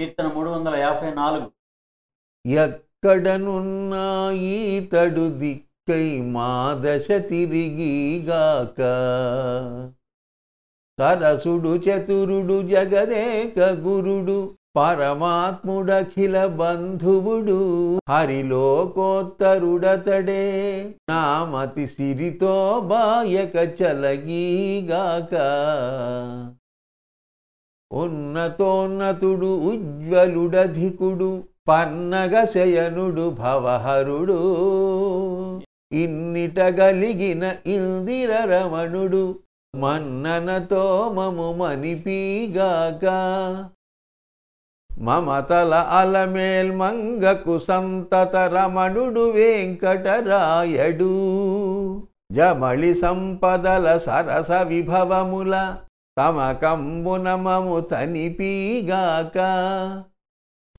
కీర్తన మూడు వందల యాభై నాలుగు. ఎక్కడనున్నా ఈతడు దిక్కై మా దశ తిరిగిగాక. సరసుడు చతురుడు జగదేక గురుడు పరమాత్ముడఖిల బంధువుడు హరిలోకోత్తరుడతడే. నామతి సిరితో బాయక చలగీగాక. ఉన్నతోన్నతుడు ఉజ్వలుడధికుడు పన్నగ శయనుడు భవహరుడు. ఇన్నిట గలిగిన ఇందిర రమణుడు మన్ననతో మము మనిపీగాక. మమతల అలమేల్ మంగకు సంతత రమణుడు వెంకటరాయడు. జమళి సంపదల సరస విభవముల తమ కంబున తనిపీగాక.